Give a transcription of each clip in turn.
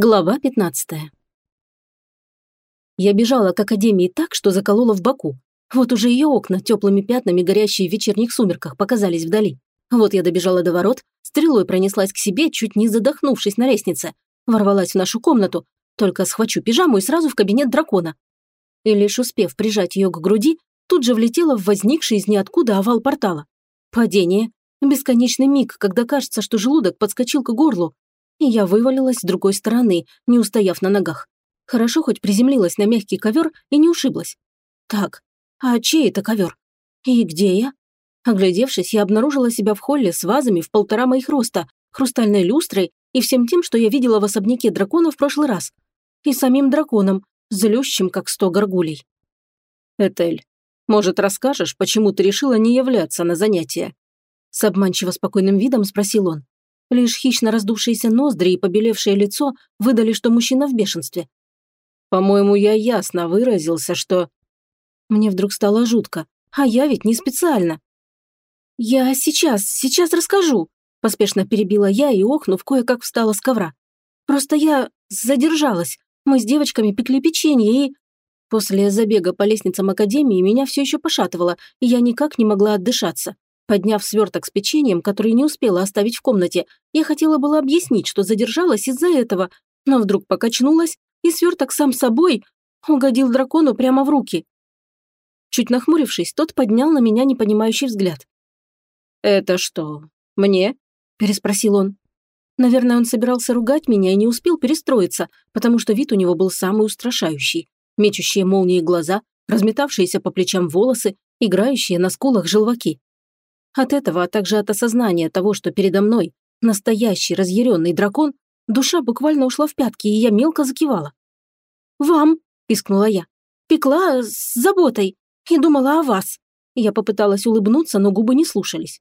Глава 15. Я бежала к академии так, что заколола в боку. Вот уже ее окна теплыми пятнами, горящие в вечерних сумерках, показались вдали. Вот я добежала до ворот, стрелой пронеслась к себе, чуть не задохнувшись на лестнице. Ворвалась в нашу комнату, только схвачу пижаму и сразу в кабинет дракона. И лишь успев прижать ее к груди, тут же влетела в возникший из ниоткуда овал портала. Падение. Бесконечный миг, когда кажется, что желудок подскочил к горлу, и я вывалилась с другой стороны, не устояв на ногах. Хорошо хоть приземлилась на мягкий ковер и не ушиблась. Так, а чей это ковер? И где я? Оглядевшись, я обнаружила себя в холле с вазами в полтора моих роста, хрустальной люстрой и всем тем, что я видела в особняке дракона в прошлый раз. И самим драконом, злющим, как сто горгулей. «Этель, может, расскажешь, почему ты решила не являться на занятия?» С обманчиво спокойным видом спросил он. Лишь хищно раздувшиеся ноздри и побелевшее лицо выдали, что мужчина в бешенстве. «По-моему, я ясно выразился, что...» Мне вдруг стало жутко, а я ведь не специально. «Я сейчас, сейчас расскажу», – поспешно перебила я и, охнув, кое-как встала с ковра. «Просто я задержалась. Мы с девочками пекли печенье и...» После забега по лестницам академии меня все еще пошатывало, и я никак не могла отдышаться. Подняв сверток с печеньем, который не успела оставить в комнате, я хотела было объяснить, что задержалась из-за этого, но вдруг покачнулась, и сверток сам собой угодил дракону прямо в руки. Чуть нахмурившись, тот поднял на меня непонимающий взгляд. «Это что, мне?» – переспросил он. Наверное, он собирался ругать меня и не успел перестроиться, потому что вид у него был самый устрашающий. Мечущие молнии глаза, разметавшиеся по плечам волосы, играющие на скулах желваки. От этого, а также от осознания того, что передо мной настоящий разъяренный дракон, душа буквально ушла в пятки, и я мелко закивала. «Вам!» – пискнула я. «Пекла с заботой и думала о вас». Я попыталась улыбнуться, но губы не слушались.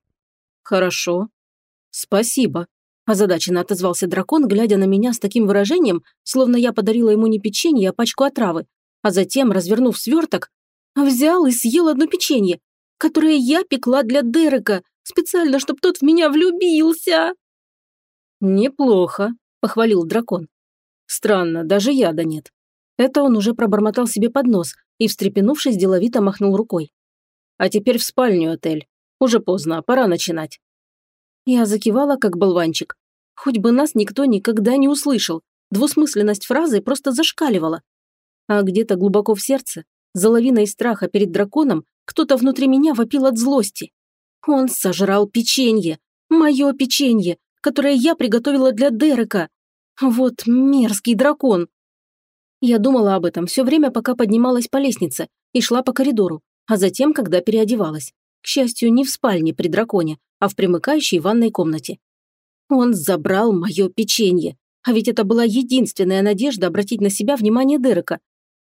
«Хорошо. Спасибо», – озадаченно отозвался дракон, глядя на меня с таким выражением, словно я подарила ему не печенье, а пачку отравы, а затем, развернув сверток, взял и съел одно печенье, которое я пекла для Дерека, специально, чтобы тот в меня влюбился». «Неплохо», – похвалил дракон. «Странно, даже яда нет». Это он уже пробормотал себе под нос и, встрепенувшись, деловито махнул рукой. «А теперь в спальню, отель. Уже поздно, пора начинать». Я закивала, как болванчик. Хоть бы нас никто никогда не услышал. Двусмысленность фразы просто зашкаливала. А где-то глубоко в сердце, за лавиной страха перед драконом, кто-то внутри меня вопил от злости. Он сожрал печенье. Мое печенье, которое я приготовила для Дерека. Вот мерзкий дракон. Я думала об этом все время, пока поднималась по лестнице и шла по коридору, а затем, когда переодевалась. К счастью, не в спальне при драконе, а в примыкающей ванной комнате. Он забрал мое печенье, а ведь это была единственная надежда обратить на себя внимание Дерека.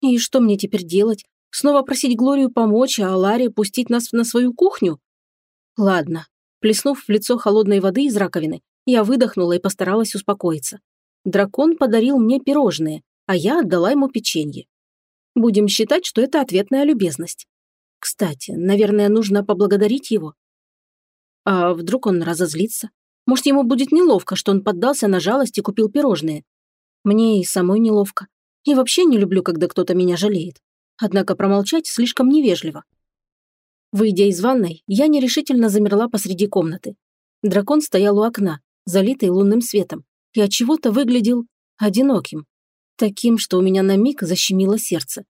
И что мне теперь делать? Снова просить Глорию помочь, а Ларе пустить нас на свою кухню? Ладно. Плеснув в лицо холодной воды из раковины, я выдохнула и постаралась успокоиться. Дракон подарил мне пирожные, а я отдала ему печенье. Будем считать, что это ответная любезность. Кстати, наверное, нужно поблагодарить его. А вдруг он разозлится? Может, ему будет неловко, что он поддался на жалость и купил пирожные? Мне и самой неловко. И вообще не люблю, когда кто-то меня жалеет однако промолчать слишком невежливо. Выйдя из ванной, я нерешительно замерла посреди комнаты. Дракон стоял у окна, залитый лунным светом, и от чего-то выглядел одиноким, таким, что у меня на миг защемило сердце.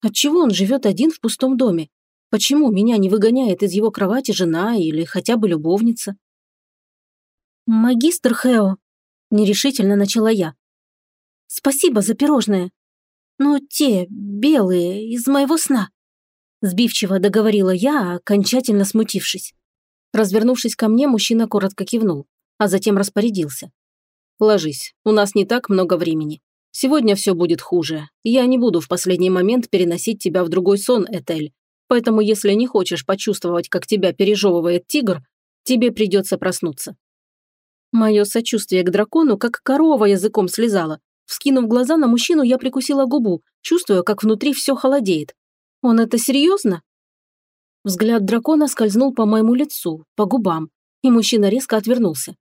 Отчего он живет один в пустом доме? Почему меня не выгоняет из его кровати жена или хотя бы любовница? «Магистр Хео», – нерешительно начала я. «Спасибо за пирожное. «Ну, те, белые, из моего сна», – сбивчиво договорила я, окончательно смутившись. Развернувшись ко мне, мужчина коротко кивнул, а затем распорядился. «Ложись, у нас не так много времени. Сегодня все будет хуже. Я не буду в последний момент переносить тебя в другой сон, Этель. Поэтому если не хочешь почувствовать, как тебя пережевывает тигр, тебе придется проснуться». Мое сочувствие к дракону как корова языком слезала, Вскинув глаза на мужчину, я прикусила губу, чувствуя, как внутри все холодеет. Он это серьезно? Взгляд дракона скользнул по моему лицу, по губам, и мужчина резко отвернулся.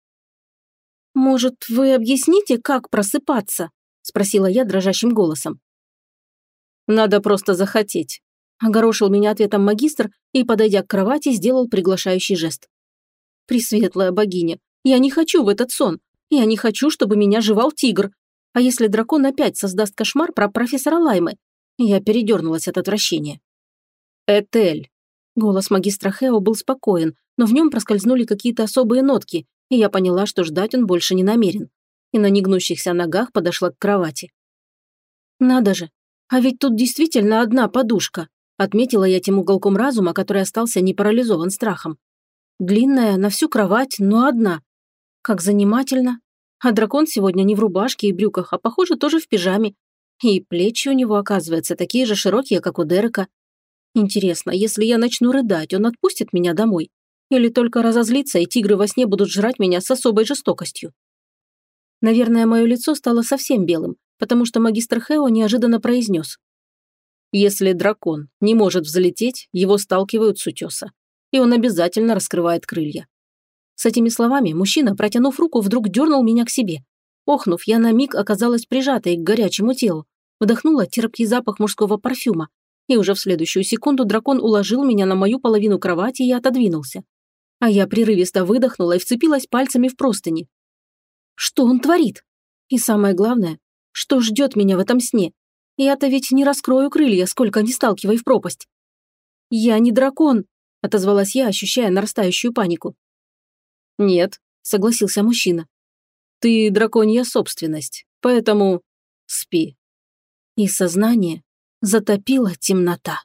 «Может, вы объясните, как просыпаться?» спросила я дрожащим голосом. Надо просто захотеть. Огорошил меня ответом магистр и, подойдя к кровати, сделал приглашающий жест. Пресветлая богиня, я не хочу в этот сон. Я не хочу, чтобы меня жевал тигр. А если дракон опять создаст кошмар про профессора Лаймы? Я передернулась от отвращения. Этель. Голос магистра Хео был спокоен, но в нем проскользнули какие-то особые нотки, и я поняла, что ждать он больше не намерен. И на негнущихся ногах подошла к кровати. «Надо же, а ведь тут действительно одна подушка», отметила я тем уголком разума, который остался не парализован страхом. Длинная, на всю кровать, но одна. Как занимательно. А дракон сегодня не в рубашке и брюках, а, похоже, тоже в пижаме. И плечи у него, оказывается, такие же широкие, как у Дерека. Интересно, если я начну рыдать, он отпустит меня домой? Или только разозлится, и тигры во сне будут жрать меня с особой жестокостью? Наверное, мое лицо стало совсем белым, потому что магистр Хео неожиданно произнес. Если дракон не может взлететь, его сталкивают с утеса и он обязательно раскрывает крылья. С этими словами мужчина, протянув руку, вдруг дернул меня к себе. Охнув, я на миг оказалась прижатой к горячему телу, вдохнула терпкий запах мужского парфюма, и уже в следующую секунду дракон уложил меня на мою половину кровати и отодвинулся. А я прерывисто выдохнула и вцепилась пальцами в простыни. Что он творит? И самое главное, что ждет меня в этом сне? Я-то ведь не раскрою крылья, сколько ни сталкивай в пропасть. Я не дракон, отозвалась я, ощущая нарастающую панику. «Нет», — согласился мужчина. «Ты драконья собственность, поэтому спи». И сознание затопила темнота.